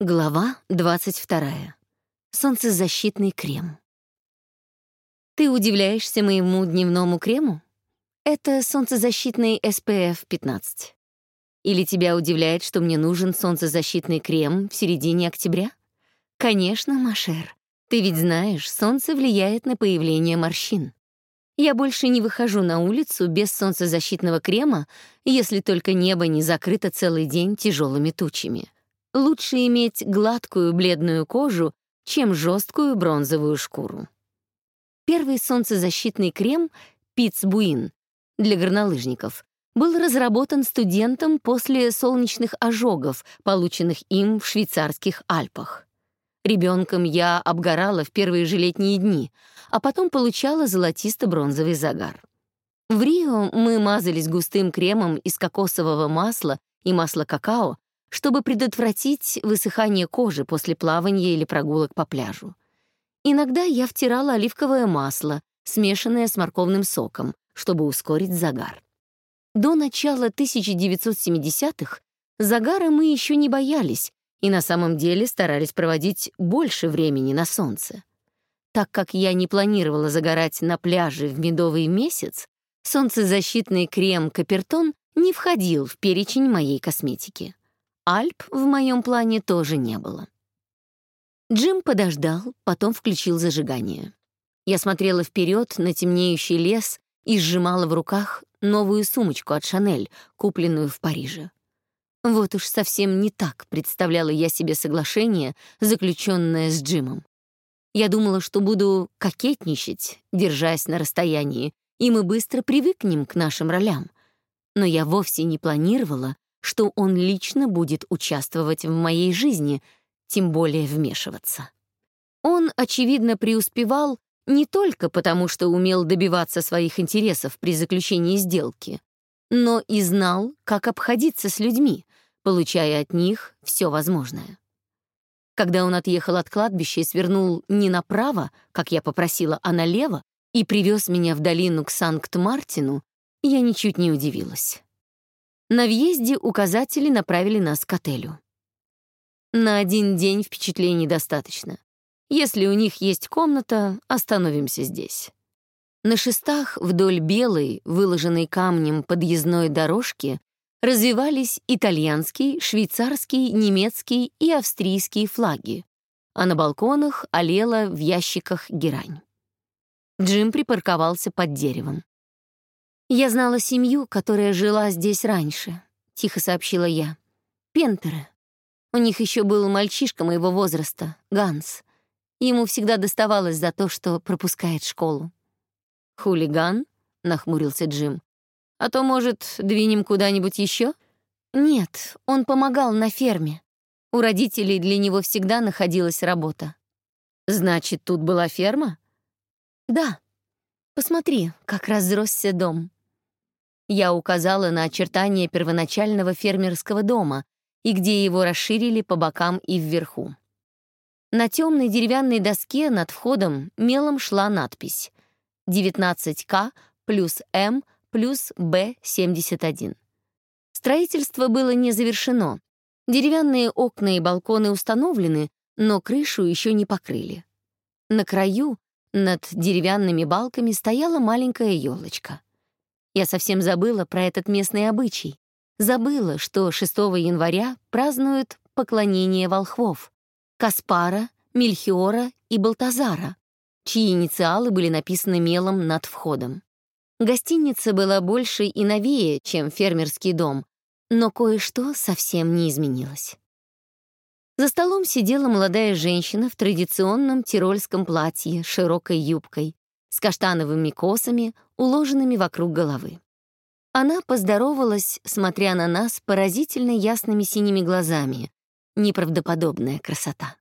Глава 22. Солнцезащитный крем. Ты удивляешься моему дневному крему? Это солнцезащитный SPF 15. Или тебя удивляет, что мне нужен солнцезащитный крем в середине октября? Конечно, Машер. Ты ведь знаешь, солнце влияет на появление морщин. Я больше не выхожу на улицу без солнцезащитного крема, если только небо не закрыто целый день тяжелыми тучами. Лучше иметь гладкую бледную кожу, чем жесткую бронзовую шкуру. Первый солнцезащитный крем Питцбуин для горнолыжников был разработан студентом после солнечных ожогов, полученных им в швейцарских Альпах. Ребенком я обгорала в первые же летние дни, а потом получала золотисто-бронзовый загар. В Рио мы мазались густым кремом из кокосового масла и масла какао, чтобы предотвратить высыхание кожи после плавания или прогулок по пляжу. Иногда я втирала оливковое масло, смешанное с морковным соком, чтобы ускорить загар. До начала 1970-х загара мы еще не боялись и на самом деле старались проводить больше времени на солнце. Так как я не планировала загорать на пляже в медовый месяц, солнцезащитный крем Капертон не входил в перечень моей косметики. Альп в моем плане тоже не было. Джим подождал, потом включил зажигание. Я смотрела вперед на темнеющий лес и сжимала в руках новую сумочку от Шанель, купленную в Париже. Вот уж совсем не так представляла я себе соглашение, заключенное с Джимом. Я думала, что буду кокетничать, держась на расстоянии, и мы быстро привыкнем к нашим ролям. Но я вовсе не планировала, что он лично будет участвовать в моей жизни, тем более вмешиваться. Он, очевидно, преуспевал не только потому, что умел добиваться своих интересов при заключении сделки, но и знал, как обходиться с людьми, получая от них все возможное. Когда он отъехал от кладбища и свернул не направо, как я попросила, а налево, и привез меня в долину к Санкт-Мартину, я ничуть не удивилась. На въезде указатели направили нас к отелю. На один день впечатлений достаточно. Если у них есть комната, остановимся здесь. На шестах вдоль белой, выложенной камнем подъездной дорожки развивались итальянский, швейцарский, немецкий и австрийские флаги, а на балконах олела в ящиках герань. Джим припарковался под деревом. «Я знала семью, которая жила здесь раньше», — тихо сообщила я. «Пентеры. У них еще был мальчишка моего возраста, Ганс. Ему всегда доставалось за то, что пропускает школу». «Хулиган?» — нахмурился Джим. «А то, может, двинем куда-нибудь еще? «Нет, он помогал на ферме. У родителей для него всегда находилась работа». «Значит, тут была ферма?» «Да. Посмотри, как разросся дом. Я указала на очертания первоначального фермерского дома и где его расширили по бокам и вверху. На темной деревянной доске над входом мелом шла надпись 19К плюс М плюс Б71. Строительство было не завершено. Деревянные окна и балконы установлены, но крышу еще не покрыли. На краю, над деревянными балками, стояла маленькая елочка. Я совсем забыла про этот местный обычай. Забыла, что 6 января празднуют поклонение волхвов — Каспара, Мельхиора и Балтазара, чьи инициалы были написаны мелом над входом. Гостиница была больше и новее, чем фермерский дом, но кое-что совсем не изменилось. За столом сидела молодая женщина в традиционном тирольском платье с широкой юбкой, с каштановыми косами, уложенными вокруг головы. Она поздоровалась, смотря на нас поразительно ясными синими глазами. Неправдоподобная красота.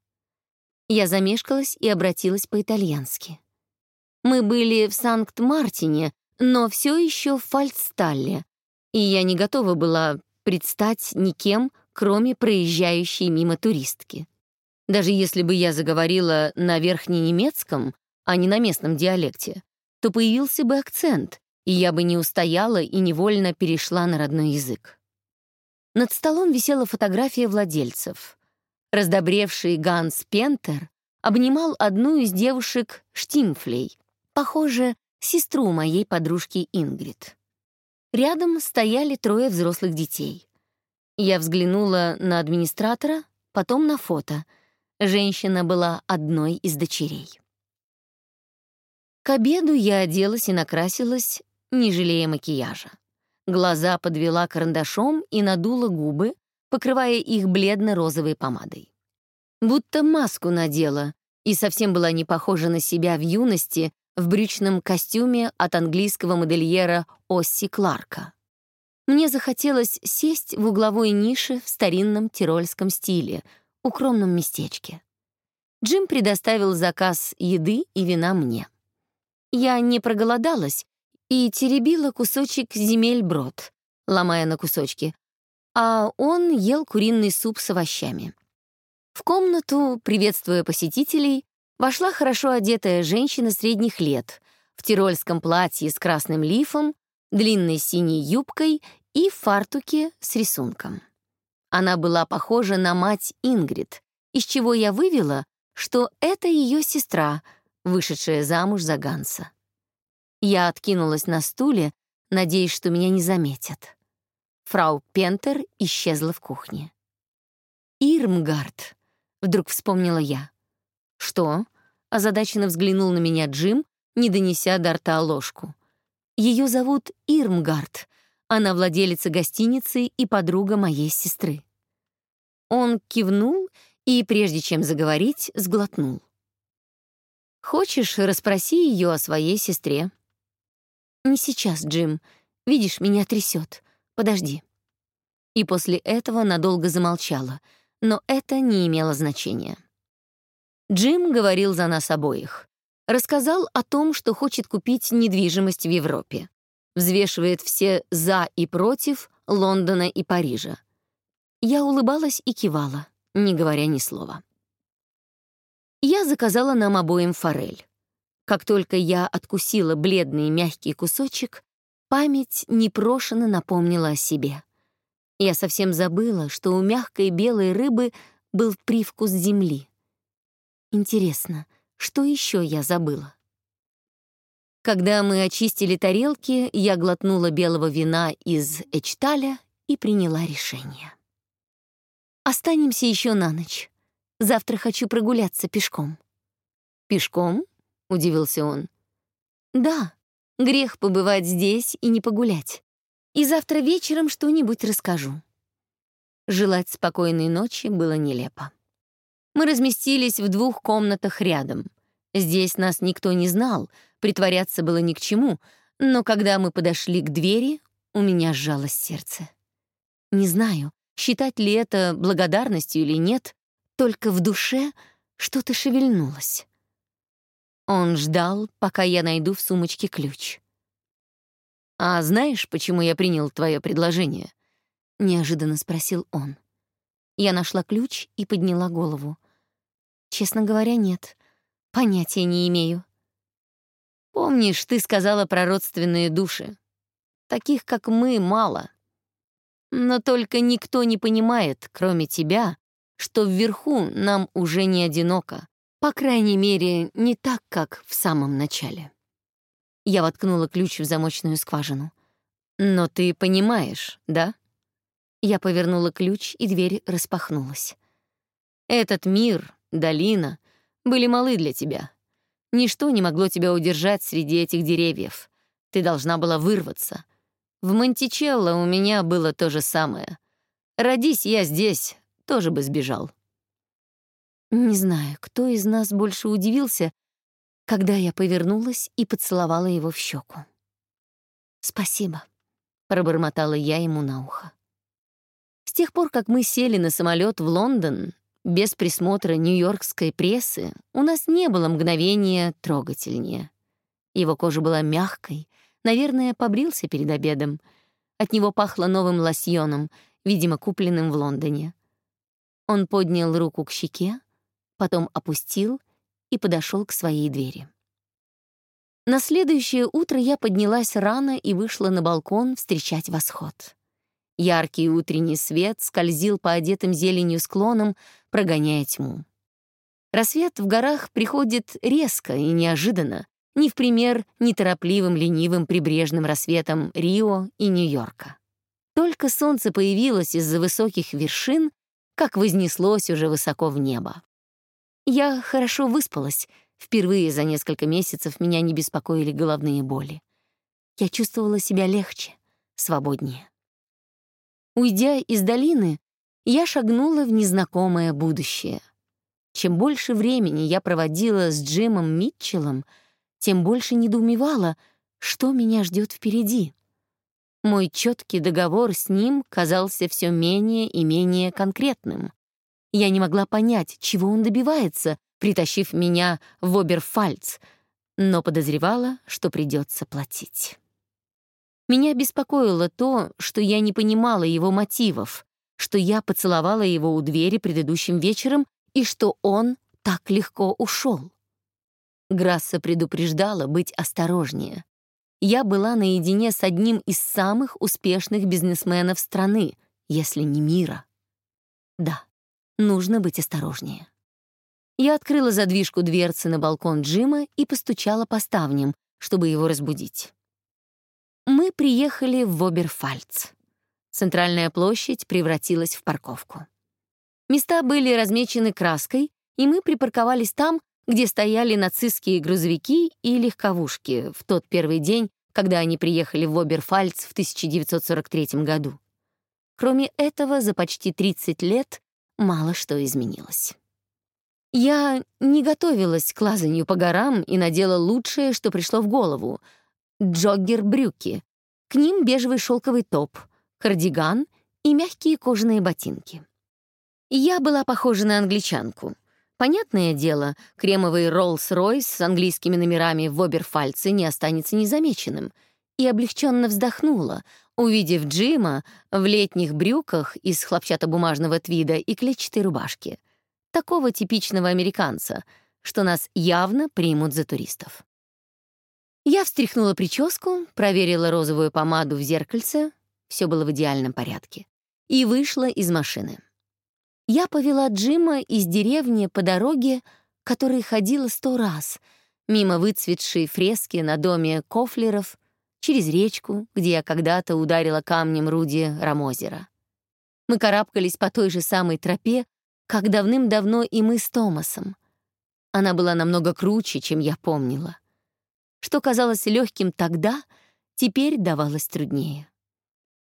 Я замешкалась и обратилась по-итальянски. Мы были в Санкт-Мартине, но все еще в Фальцсталле, и я не готова была предстать никем, кроме проезжающей мимо туристки. Даже если бы я заговорила на верхненемецком, а не на местном диалекте, то появился бы акцент, и я бы не устояла и невольно перешла на родной язык. Над столом висела фотография владельцев. Раздобревший Ганс Пентер обнимал одну из девушек Штимфлей, похоже, сестру моей подружки Ингрид. Рядом стояли трое взрослых детей. Я взглянула на администратора, потом на фото. Женщина была одной из дочерей. К обеду я оделась и накрасилась, не жалея макияжа. Глаза подвела карандашом и надула губы, покрывая их бледно-розовой помадой. Будто маску надела, и совсем была не похожа на себя в юности, в брючном костюме от английского модельера Осси Кларка. Мне захотелось сесть в угловой нише в старинном тирольском стиле, укромном местечке. Джим предоставил заказ еды и вина мне. Я не проголодалась и теребила кусочек земель брод, ломая на кусочки, а он ел куриный суп с овощами. В комнату, приветствуя посетителей, вошла хорошо одетая женщина средних лет в тирольском платье с красным лифом, длинной синей юбкой и фартуке с рисунком. Она была похожа на мать Ингрид, из чего я вывела, что это ее сестра, вышедшая замуж за Ганса. Я откинулась на стуле, надеясь, что меня не заметят. Фрау Пентер исчезла в кухне. «Ирмгард», — вдруг вспомнила я. «Что?» — озадаченно взглянул на меня Джим, не донеся до рта ложку. Ее зовут Ирмгард. Она владелица гостиницы и подруга моей сестры». Он кивнул и, прежде чем заговорить, сглотнул. «Хочешь, расспроси ее о своей сестре?» «Не сейчас, Джим. Видишь, меня трясет. Подожди». И после этого надолго замолчала, но это не имело значения. Джим говорил за нас обоих. Рассказал о том, что хочет купить недвижимость в Европе. Взвешивает все «за» и «против» Лондона и Парижа. Я улыбалась и кивала, не говоря ни слова. Я заказала нам обоим форель. Как только я откусила бледный мягкий кусочек, память непрошено напомнила о себе. Я совсем забыла, что у мягкой белой рыбы был привкус земли. Интересно, что еще я забыла? Когда мы очистили тарелки, я глотнула белого вина из Эчталя и приняла решение. Останемся еще на ночь. Завтра хочу прогуляться пешком. Пешком? удивился он. Да, грех побывать здесь и не погулять. И завтра вечером что-нибудь расскажу. Желать спокойной ночи было нелепо. Мы разместились в двух комнатах рядом. Здесь нас никто не знал, притворяться было ни к чему, но когда мы подошли к двери, у меня сжалось сердце. Не знаю, считать ли это благодарностью или нет, только в душе что-то шевельнулось. Он ждал, пока я найду в сумочке ключ. «А знаешь, почему я принял твое предложение?» — неожиданно спросил он. Я нашла ключ и подняла голову. Честно говоря, нет. Понятия не имею. Помнишь, ты сказала про родственные души? Таких, как мы, мало. Но только никто не понимает, кроме тебя, что вверху нам уже не одиноко. По крайней мере, не так, как в самом начале. Я воткнула ключ в замочную скважину. «Но ты понимаешь, да?» Я повернула ключ, и дверь распахнулась. «Этот мир, долина, были малы для тебя. Ничто не могло тебя удержать среди этих деревьев. Ты должна была вырваться. В Монтичелло у меня было то же самое. Родись я здесь, тоже бы сбежал. Не знаю, кто из нас больше удивился, когда я повернулась и поцеловала его в щеку. «Спасибо», — пробормотала я ему на ухо. С тех пор, как мы сели на самолет в Лондон, без присмотра нью-йоркской прессы у нас не было мгновения трогательнее. Его кожа была мягкой, наверное, побрился перед обедом. От него пахло новым лосьоном, видимо, купленным в Лондоне. Он поднял руку к щеке, потом опустил и подошел к своей двери. На следующее утро я поднялась рано и вышла на балкон встречать восход. Яркий утренний свет скользил по одетым зеленью склонам, прогоняя тьму. Рассвет в горах приходит резко и неожиданно, не в пример неторопливым ленивым прибрежным рассветом Рио и Нью-Йорка. Только солнце появилось из-за высоких вершин, как вознеслось уже высоко в небо. Я хорошо выспалась, впервые за несколько месяцев меня не беспокоили головные боли. Я чувствовала себя легче, свободнее. Уйдя из долины, я шагнула в незнакомое будущее. Чем больше времени я проводила с Джимом Митчеллом, тем больше недоумевала, что меня ждет впереди. Мой четкий договор с ним казался все менее и менее конкретным. Я не могла понять, чего он добивается, притащив меня в Оберфальц, но подозревала, что придется платить. Меня беспокоило то, что я не понимала его мотивов, что я поцеловала его у двери предыдущим вечером и что он так легко ушел. Грасса предупреждала быть осторожнее я была наедине с одним из самых успешных бизнесменов страны, если не мира. Да, нужно быть осторожнее. Я открыла задвижку дверцы на балкон Джима и постучала по ставням, чтобы его разбудить. Мы приехали в Оберфальц. Центральная площадь превратилась в парковку. Места были размечены краской, и мы припарковались там, где стояли нацистские грузовики и легковушки в тот первый день, когда они приехали в Оберфальц в 1943 году. Кроме этого, за почти 30 лет мало что изменилось. Я не готовилась к лазанию по горам и надела лучшее, что пришло в голову — джоггер-брюки. К ним бежевый шелковый топ, кардиган и мягкие кожаные ботинки. Я была похожа на англичанку — Понятное дело, кремовый Rolls-Royce с английскими номерами в Оберфальце не останется незамеченным. И облегченно вздохнула, увидев Джима в летних брюках из хлопчатобумажного твида и клетчатой рубашке. Такого типичного американца, что нас явно примут за туристов. Я встряхнула прическу, проверила розовую помаду в зеркальце, все было в идеальном порядке, и вышла из машины. Я повела Джима из деревни по дороге, которой ходила сто раз, мимо выцветшей фрески на доме Кофлеров, через речку, где я когда-то ударила камнем Руди Рамозера. Мы карабкались по той же самой тропе, как давным-давно и мы с Томасом. Она была намного круче, чем я помнила. Что казалось легким тогда, теперь давалось труднее.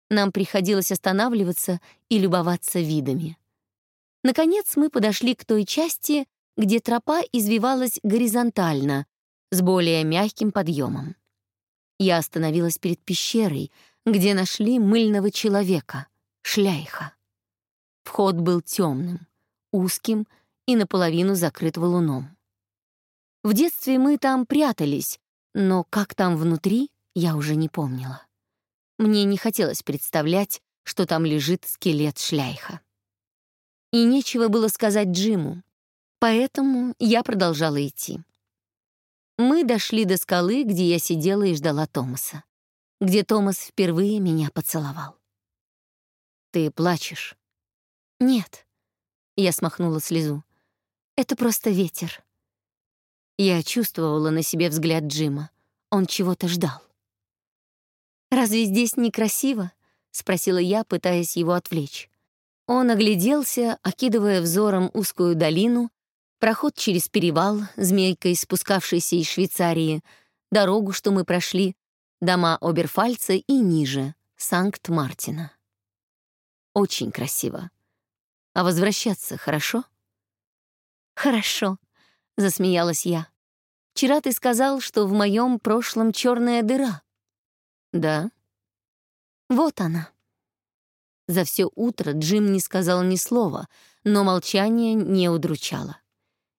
Нам приходилось останавливаться и любоваться видами. Наконец мы подошли к той части, где тропа извивалась горизонтально, с более мягким подъемом. Я остановилась перед пещерой, где нашли мыльного человека, шляйха. Вход был темным, узким и наполовину закрыт валуном. В детстве мы там прятались, но как там внутри, я уже не помнила. Мне не хотелось представлять, что там лежит скелет шляйха и нечего было сказать Джиму, поэтому я продолжала идти. Мы дошли до скалы, где я сидела и ждала Томаса, где Томас впервые меня поцеловал. «Ты плачешь?» «Нет», — я смахнула слезу. «Это просто ветер». Я чувствовала на себе взгляд Джима. Он чего-то ждал. «Разве здесь некрасиво?» — спросила я, пытаясь его отвлечь. Он огляделся, окидывая взором узкую долину, проход через перевал, змейкой спускавшийся из Швейцарии, дорогу, что мы прошли, дома Оберфальца и ниже, Санкт-Мартина. Очень красиво. А возвращаться хорошо? Хорошо, засмеялась я. Вчера ты сказал, что в моем прошлом черная дыра. Да. Вот она. За все утро Джим не сказал ни слова, но молчание не удручало.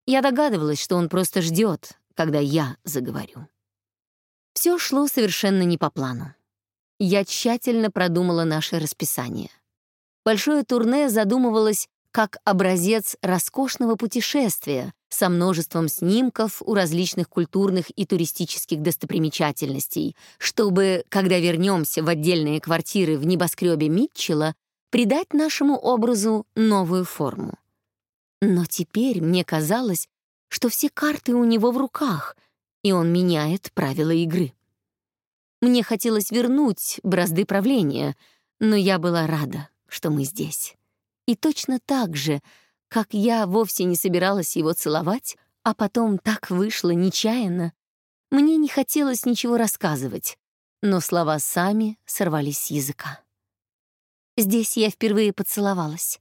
Я догадывалась, что он просто ждет, когда я заговорю. Все шло совершенно не по плану. Я тщательно продумала наше расписание. Большое турне задумывалось как образец роскошного путешествия со множеством снимков у различных культурных и туристических достопримечательностей, чтобы, когда вернемся в отдельные квартиры в небоскребе Митчелла, придать нашему образу новую форму. Но теперь мне казалось, что все карты у него в руках, и он меняет правила игры. Мне хотелось вернуть бразды правления, но я была рада, что мы здесь. И точно так же, как я вовсе не собиралась его целовать, а потом так вышло нечаянно, мне не хотелось ничего рассказывать, но слова сами сорвались с языка. Здесь я впервые поцеловалась.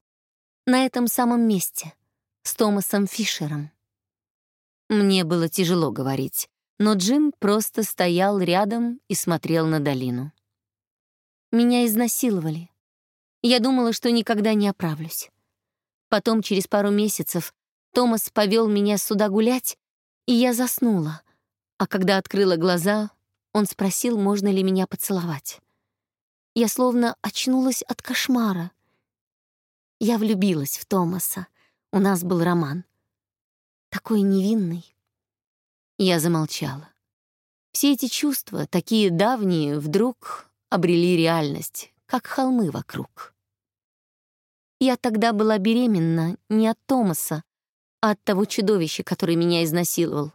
На этом самом месте, с Томасом Фишером. Мне было тяжело говорить, но Джим просто стоял рядом и смотрел на долину. Меня изнасиловали. Я думала, что никогда не оправлюсь. Потом, через пару месяцев, Томас повел меня сюда гулять, и я заснула. А когда открыла глаза, он спросил, можно ли меня поцеловать. Я словно очнулась от кошмара. Я влюбилась в Томаса. У нас был роман. Такой невинный. Я замолчала. Все эти чувства, такие давние, вдруг обрели реальность, как холмы вокруг. Я тогда была беременна не от Томаса, а от того чудовища, который меня изнасиловал.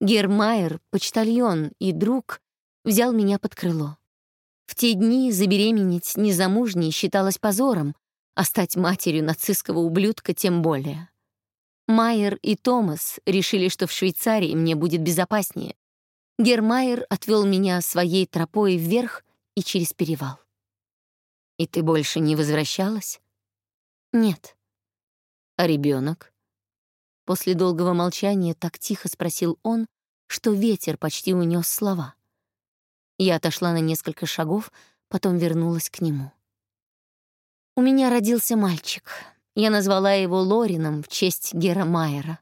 Гермайер, почтальон и друг, взял меня под крыло. В те дни забеременеть незамужней считалось позором, а стать матерью нацистского ублюдка тем более. Майер и Томас решили, что в Швейцарии мне будет безопаснее. Гермайер отвел меня своей тропой вверх и через перевал. «И ты больше не возвращалась?» «Нет». «А ребенок? После долгого молчания так тихо спросил он, что ветер почти унес слова. Я отошла на несколько шагов, потом вернулась к нему. «У меня родился мальчик», я назвала его Лорином в честь Гера Майера.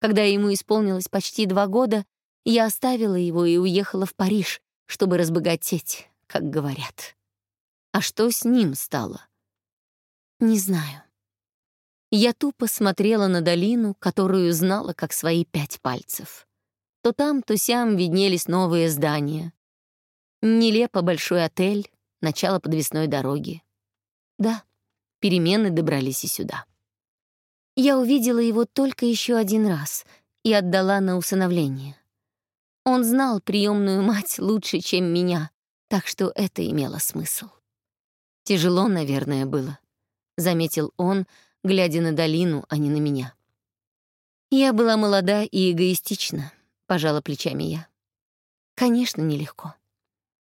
Когда ему исполнилось почти два года, я оставила его и уехала в Париж, чтобы разбогатеть, как говорят. А что с ним стало? Не знаю. Я тупо смотрела на долину, которую знала как свои пять пальцев. То там, то сям виднелись новые здания. Нелепо большой отель, начало подвесной дороги. Да, перемены добрались и сюда. Я увидела его только еще один раз и отдала на усыновление. Он знал приемную мать лучше, чем меня, так что это имело смысл. «Тяжело, наверное, было», — заметил он, глядя на долину, а не на меня. Я была молода и эгоистична, пожала плечами я. Конечно, нелегко.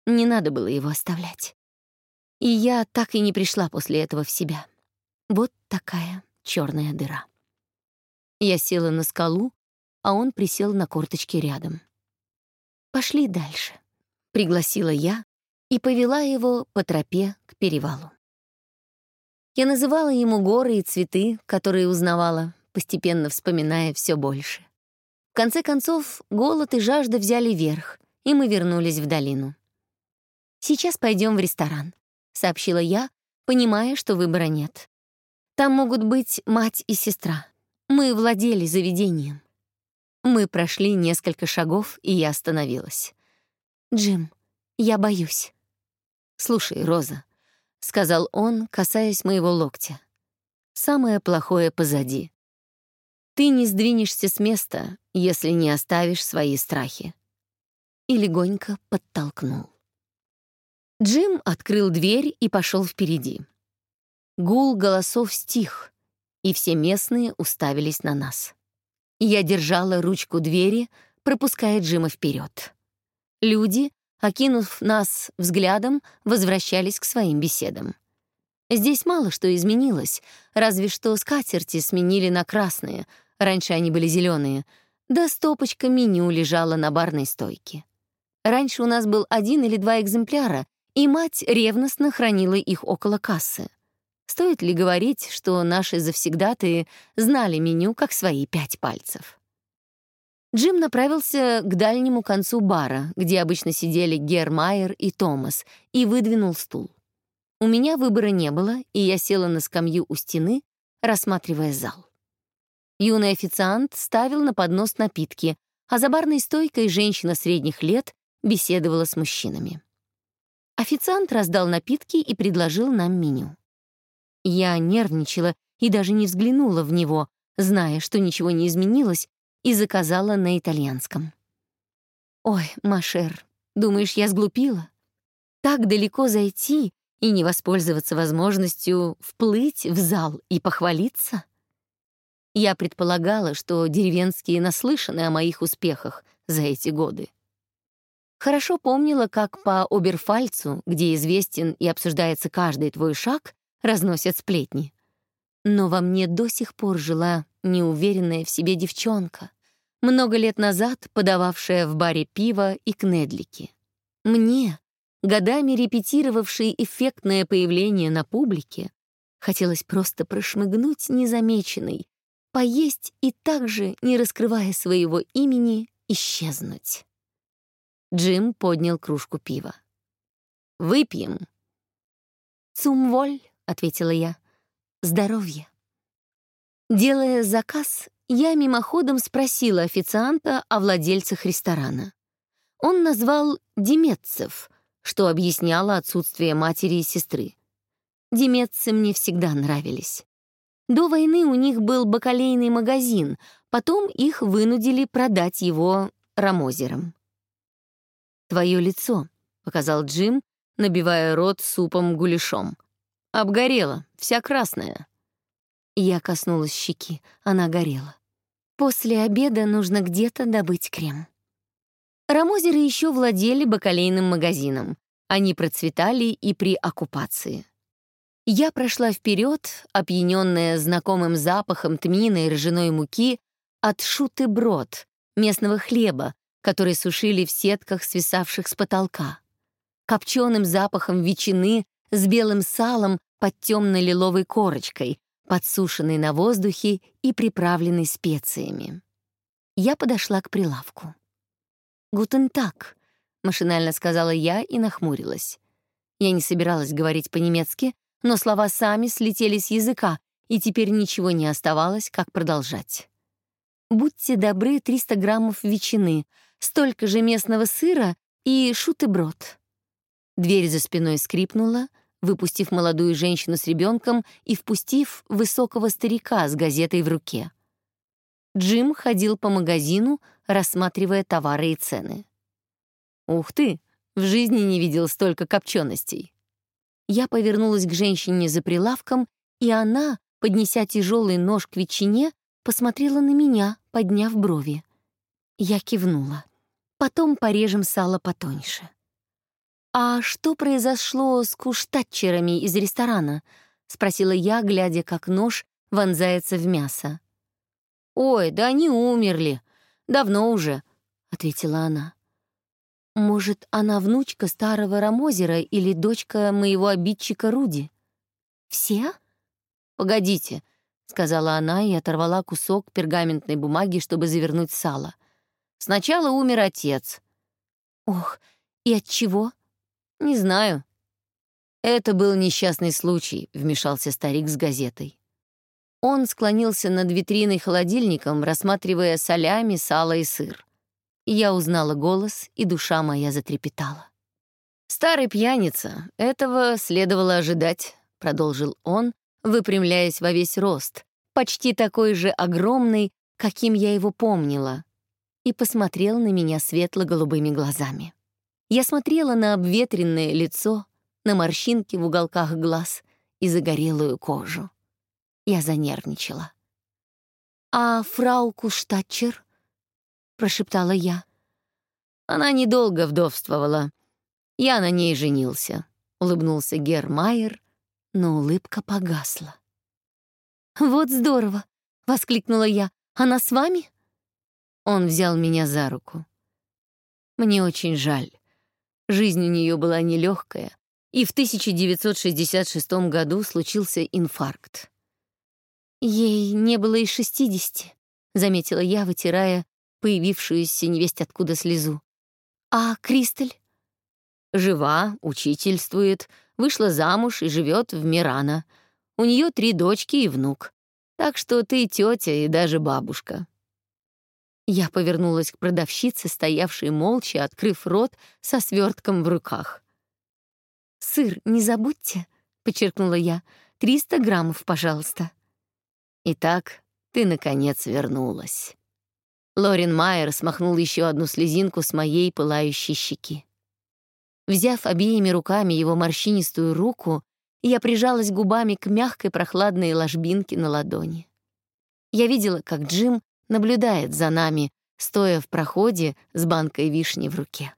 Не надо было его оставлять. И я так и не пришла после этого в себя. Вот такая черная дыра. Я села на скалу, а он присел на корточки рядом. «Пошли дальше», — пригласила я и повела его по тропе к перевалу. Я называла ему горы и цветы, которые узнавала, постепенно вспоминая все больше. В конце концов, голод и жажда взяли верх, и мы вернулись в долину. «Сейчас пойдем в ресторан», — сообщила я, понимая, что выбора нет. «Там могут быть мать и сестра. Мы владели заведением». Мы прошли несколько шагов, и я остановилась. «Джим, я боюсь». «Слушай, Роза», — сказал он, касаясь моего локтя. «Самое плохое позади. Ты не сдвинешься с места, если не оставишь свои страхи». И легонько подтолкнул. Джим открыл дверь и пошел впереди. Гул голосов стих, и все местные уставились на нас. Я держала ручку двери, пропуская Джима вперед. Люди, окинув нас взглядом, возвращались к своим беседам. Здесь мало что изменилось, разве что скатерти сменили на красные, раньше они были зеленые, да стопочка меню лежала на барной стойке. Раньше у нас был один или два экземпляра, и мать ревностно хранила их около кассы. Стоит ли говорить, что наши завсегдатые знали меню как свои пять пальцев? Джим направился к дальнему концу бара, где обычно сидели Гер Майер и Томас, и выдвинул стул. У меня выбора не было, и я села на скамью у стены рассматривая зал. Юный официант ставил на поднос напитки, а за барной стойкой женщина средних лет беседовала с мужчинами. Официант раздал напитки и предложил нам меню. Я нервничала и даже не взглянула в него, зная, что ничего не изменилось, и заказала на итальянском. «Ой, Машер, думаешь, я сглупила? Так далеко зайти и не воспользоваться возможностью вплыть в зал и похвалиться?» Я предполагала, что деревенские наслышаны о моих успехах за эти годы. Хорошо помнила, как по Оберфальцу, где известен и обсуждается каждый твой шаг, разносят сплетни. Но во мне до сих пор жила неуверенная в себе девчонка, много лет назад подававшая в баре пиво и кнедлики. Мне, годами репетировавшей эффектное появление на публике, хотелось просто прошмыгнуть незамеченной, поесть и также, не раскрывая своего имени, исчезнуть. Джим поднял кружку пива. «Выпьем». «Цумволь», — ответила я. «Здоровье». Делая заказ, я мимоходом спросила официанта о владельцах ресторана. Он назвал Демецев, что объясняло отсутствие матери и сестры. Демеццы мне всегда нравились. До войны у них был бакалейный магазин, потом их вынудили продать его рамозерам. «Твое лицо», — показал Джим, набивая рот супом-гуляшом. «Обгорела, вся красная». Я коснулась щеки, она горела. После обеда нужно где-то добыть крем. Рамозеры еще владели бакалейным магазином. Они процветали и при оккупации. Я прошла вперед, опьяненная знакомым запахом тмина и ржаной муки от шуты брод, местного хлеба, который сушили в сетках, свисавших с потолка, копченым запахом ветчины с белым салом под темно-лиловой корочкой, подсушенной на воздухе и приправленной специями. Я подошла к прилавку. «Гутен так», — машинально сказала я и нахмурилась. Я не собиралась говорить по-немецки, но слова сами слетели с языка, и теперь ничего не оставалось, как продолжать. «Будьте добры, 300 граммов ветчины, столько же местного сыра и шуты-брод». Дверь за спиной скрипнула, выпустив молодую женщину с ребенком и впустив высокого старика с газетой в руке. Джим ходил по магазину, рассматривая товары и цены. «Ух ты! В жизни не видел столько копченостей!» Я повернулась к женщине за прилавком, и она, поднеся тяжелый нож к ветчине, посмотрела на меня, подняв брови. Я кивнула. Потом порежем сало потоньше. «А что произошло с куштатчерами из ресторана?» — спросила я, глядя, как нож вонзается в мясо. «Ой, да они умерли. Давно уже», — ответила она. «Может, она внучка старого Рамозера или дочка моего обидчика Руди?» «Все?» «Погодите», — сказала она и оторвала кусок пергаментной бумаги, чтобы завернуть сало. «Сначала умер отец». «Ох, и от чего?» «Не знаю». «Это был несчастный случай», — вмешался старик с газетой. Он склонился над витриной холодильником, рассматривая солями, сало и сыр. Я узнала голос, и душа моя затрепетала. «Старый пьяница, этого следовало ожидать», — продолжил он, выпрямляясь во весь рост, почти такой же огромный, каким я его помнила, и посмотрел на меня светло-голубыми глазами. Я смотрела на обветренное лицо, на морщинки в уголках глаз и загорелую кожу. Я занервничала. «А фрау Куштатчер?» — прошептала я. «Она недолго вдовствовала. Я на ней женился», — улыбнулся Гермайер, но улыбка погасла. «Вот здорово!» — воскликнула я. «Она с вами?» Он взял меня за руку. «Мне очень жаль. Жизнь у нее была нелегкая, и в 1966 году случился инфаркт. «Ей не было и шестидесяти», — заметила я, вытирая появившуюся невесть откуда слезу. «А Кристаль?» «Жива, учительствует, вышла замуж и живет в Мирана. У нее три дочки и внук. Так что ты тетя и даже бабушка». Я повернулась к продавщице, стоявшей молча, открыв рот со свертком в руках. «Сыр не забудьте», — подчеркнула я. «Триста граммов, пожалуйста». «Итак, ты, наконец, вернулась». Лорин Майер смахнул еще одну слезинку с моей пылающей щеки. Взяв обеими руками его морщинистую руку, я прижалась губами к мягкой прохладной ложбинке на ладони. Я видела, как Джим наблюдает за нами, стоя в проходе с банкой вишни в руке.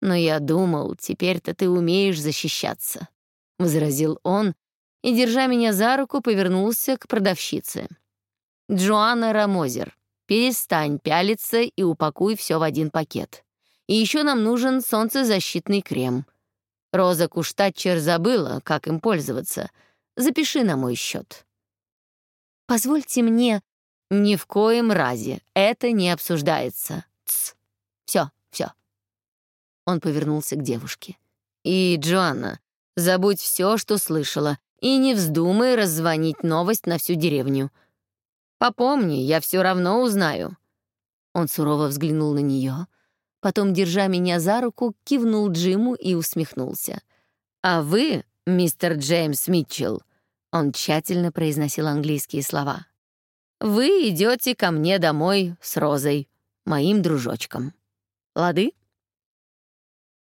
«Но я думал, теперь-то ты умеешь защищаться», — возразил он и, держа меня за руку, повернулся к продавщице. «Джоанна Рамозер, перестань пялиться и упакуй все в один пакет. И еще нам нужен солнцезащитный крем. Роза Куштатчер забыла, как им пользоваться. Запиши на мой счет. «Позвольте мне...» «Ни в коем разе. Это не обсуждается. Тсс. Все, все. Он повернулся к девушке. «И, Джоанна, забудь все, что слышала, и не вздумай раззвонить новость на всю деревню. Попомни, я все равно узнаю». Он сурово взглянул на нее, потом, держа меня за руку, кивнул Джиму и усмехнулся. «А вы, мистер Джеймс Митчелл», он тщательно произносил английские слова, «вы идете ко мне домой с Розой, моим дружочком. Лады?»